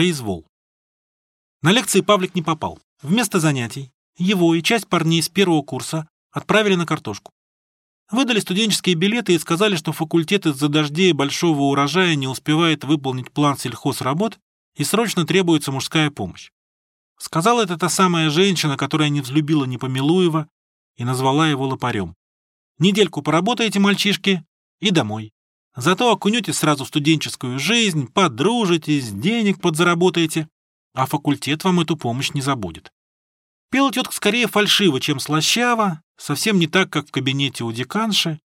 Произвол. На лекции Павлик не попал. Вместо занятий его и часть парней с первого курса отправили на картошку. Выдали студенческие билеты и сказали, что факультет из-за дождей и большого урожая не успевает выполнить план сельхозработ и срочно требуется мужская помощь. Сказала это та самая женщина, которая не взлюбила Непомилуева и назвала его лопарем. Недельку поработаете, мальчишки, и домой. Зато окунетесь сразу в студенческую жизнь, подружитесь, денег подзаработаете, а факультет вам эту помощь не забудет. Пела тетка скорее фальшиво, чем слащаво, совсем не так, как в кабинете у деканши,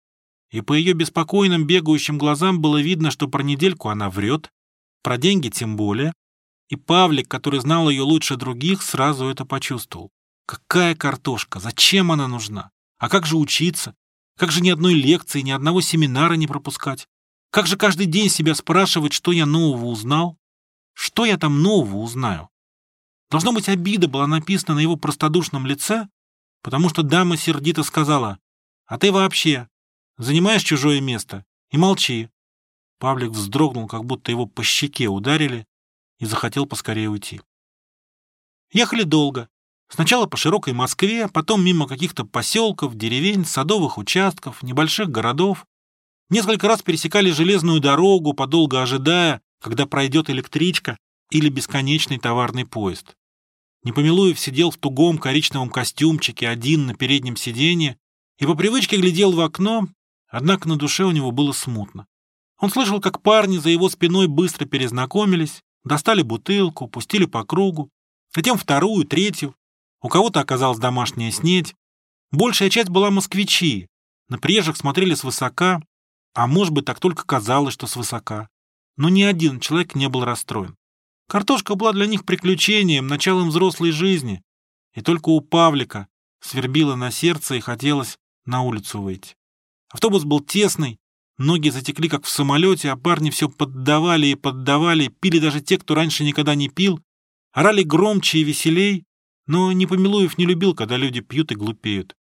и по ее беспокойным бегающим глазам было видно, что про недельку она врет, про деньги тем более, и Павлик, который знал ее лучше других, сразу это почувствовал. Какая картошка? Зачем она нужна? А как же учиться? Как же ни одной лекции, ни одного семинара не пропускать? Как же каждый день себя спрашивать, что я нового узнал? Что я там нового узнаю? Должно быть, обида была написана на его простодушном лице, потому что дама сердито сказала, «А ты вообще занимаешь чужое место и молчи». Павлик вздрогнул, как будто его по щеке ударили, и захотел поскорее уйти. Ехали долго. Сначала по широкой Москве, потом мимо каких-то поселков, деревень, садовых участков, небольших городов. Несколько раз пересекали железную дорогу, подолго ожидая, когда пройдет электричка или бесконечный товарный поезд. Непомилуев сидел в тугом коричневом костюмчике один на переднем сиденье и по привычке глядел в окно, однако на душе у него было смутно. Он слышал, как парни за его спиной быстро перезнакомились, достали бутылку, пустили по кругу, затем вторую, третью. У кого-то оказалась домашняя снедь. Большая часть была москвичи. На приезжих смотрели свысока, а может быть, так только казалось, что свысока. Но ни один человек не был расстроен. Картошка была для них приключением, началом взрослой жизни. И только у Павлика свербило на сердце и хотелось на улицу выйти. Автобус был тесный, ноги затекли, как в самолете, а парни все поддавали и поддавали, пили даже те, кто раньше никогда не пил, орали громче и веселей, но Непомилуев не любил, когда люди пьют и глупеют.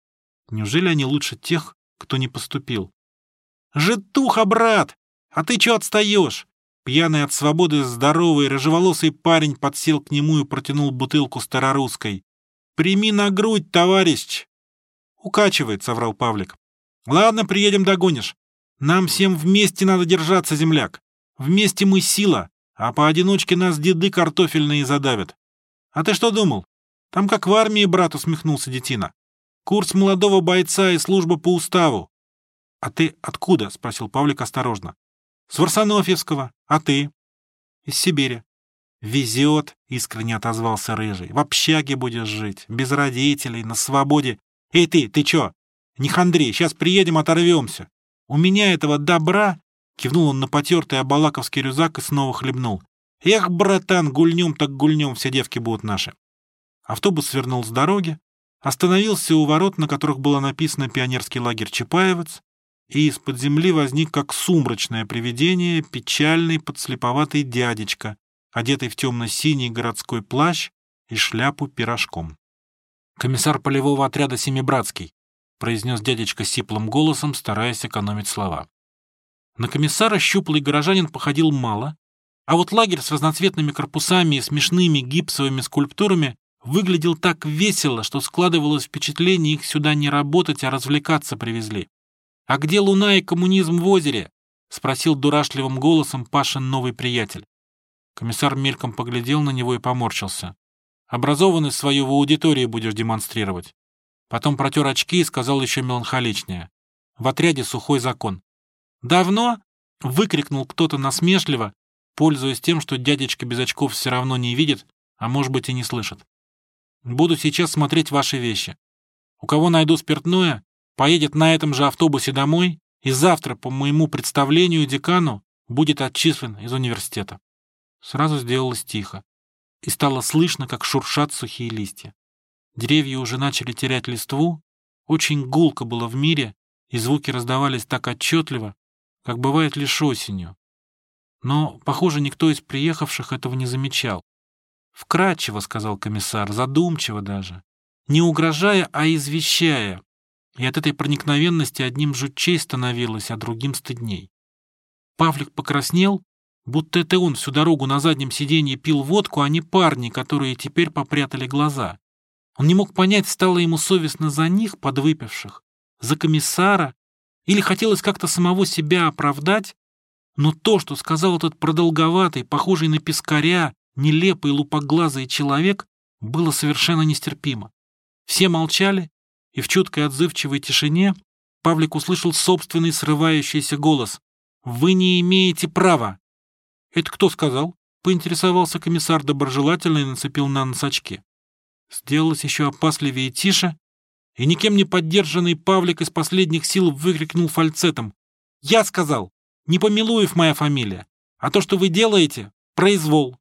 Неужели они лучше тех, кто не поступил? «Житуха, брат! А ты чё отстаешь? Пьяный от свободы здоровый рыжеволосый парень подсел к нему и протянул бутылку старорусской. «Прими на грудь, товарищ!» «Укачивает», — соврал Павлик. «Ладно, приедем, догонишь. Нам всем вместе надо держаться, земляк. Вместе мы сила, а поодиночке нас деды картофельные задавят. А ты что думал? Там как в армии, брат, усмехнулся детина. Курс молодого бойца и служба по уставу. А ты откуда? спросил Павлик осторожно. С Варсонофьевского. А ты? Из Сибири. Везет, искренне отозвался Рыжий. В общаге будешь жить, без родителей, на свободе. Эй ты, ты чё? Не хандри, сейчас приедем, оторвемся. У меня этого добра... Кивнул он на потертый абалаковский рюкзак и снова хлебнул. Эх, братан, гульнем так гульнем, все девки будут наши. Автобус свернул с дороги, остановился у ворот, на которых было написано «Пионерский лагерь Чапаевец», и из-под земли возник как сумрачное привидение печальный подслеповатый дядечка, одетый в темно-синий городской плащ и шляпу пирожком. «Комиссар полевого отряда Семибратский», произнес дядечка сиплым голосом, стараясь экономить слова. На комиссара щуплый горожанин походил мало, а вот лагерь с разноцветными корпусами и смешными гипсовыми скульптурами выглядел так весело, что складывалось впечатление их сюда не работать, а развлекаться привезли. «А где луна и коммунизм в озере?» — спросил дурашливым голосом Пашин новый приятель. Комиссар мельком поглядел на него и поморщился. «Образованность свою в аудитории будешь демонстрировать». Потом протер очки и сказал еще меланхоличнее. «В отряде сухой закон». «Давно?» — выкрикнул кто-то насмешливо, пользуясь тем, что дядечка без очков все равно не видит, а может быть и не слышит. «Буду сейчас смотреть ваши вещи. У кого найду спиртное, поедет на этом же автобусе домой и завтра, по моему представлению декану, будет отчислен из университета. Сразу сделалось тихо, и стало слышно, как шуршат сухие листья. Деревья уже начали терять листву, очень гулко было в мире, и звуки раздавались так отчетливо, как бывает лишь осенью. Но, похоже, никто из приехавших этого не замечал. «Вкратчиво», — сказал комиссар, задумчиво даже, не угрожая, а извещая, и от этой проникновенности одним жутчей становилось, а другим стыдней. Павлик покраснел, Будто это он всю дорогу на заднем сиденье пил водку, а не парни, которые теперь попрятали глаза. Он не мог понять, стало ему совестно за них, подвыпивших, за комиссара, или хотелось как-то самого себя оправдать, но то, что сказал этот продолговатый, похожий на пескаря, нелепый лупоглазый человек, было совершенно нестерпимо. Все молчали, и в чуткой отзывчивой тишине Павлик услышал собственный срывающийся голос. «Вы не имеете права!» «Это кто сказал?» — поинтересовался комиссар доброжелательно и нацепил на нос очки. Сделалось еще опасливее и тише, и никем не поддержанный Павлик из последних сил выкрикнул фальцетом. «Я сказал! Не Помилуев моя фамилия, а то, что вы делаете, произвол!»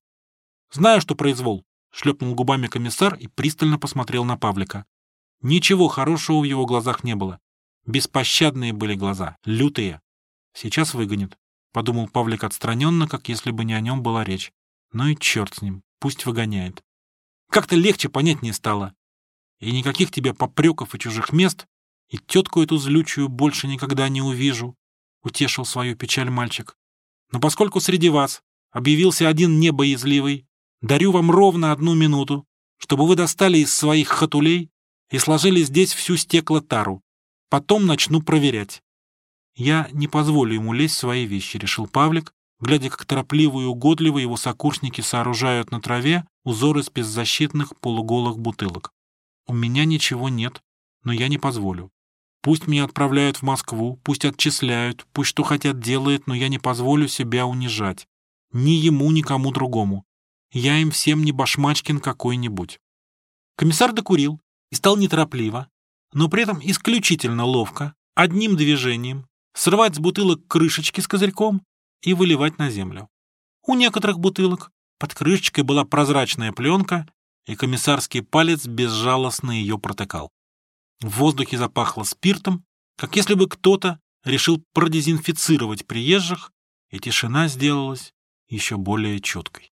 «Знаю, что произвол!» — шлепнул губами комиссар и пристально посмотрел на Павлика. Ничего хорошего в его глазах не было. Беспощадные были глаза, лютые. Сейчас выгонит, подумал Павлик отстраненно, как если бы не о нем была речь. Ну и черт с ним, пусть выгоняет. Как-то легче понятнее стало. И никаких тебе попреков и чужих мест, и тетку эту злючую больше никогда не увижу, утешил свою печаль мальчик. Но поскольку среди вас объявился один небоязливый, дарю вам ровно одну минуту, чтобы вы достали из своих хатулей и сложили здесь всю стеклотару. Потом начну проверять. Я не позволю ему лезть в свои вещи, решил Павлик, глядя, как торопливо и угодливо его сокурсники сооружают на траве узоры из беззащитных полуголых бутылок. У меня ничего нет, но я не позволю. Пусть меня отправляют в Москву, пусть отчисляют, пусть что хотят делают, но я не позволю себя унижать. Ни ему, ни кому другому. Я им всем не башмачкин какой-нибудь. Комиссар докурил, и стал неторопливо, но при этом исключительно ловко, одним движением, срывать с бутылок крышечки с козырьком и выливать на землю. У некоторых бутылок под крышечкой была прозрачная пленка, и комиссарский палец безжалостно ее протыкал. В воздухе запахло спиртом, как если бы кто-то решил продезинфицировать приезжих, и тишина сделалась еще более четкой.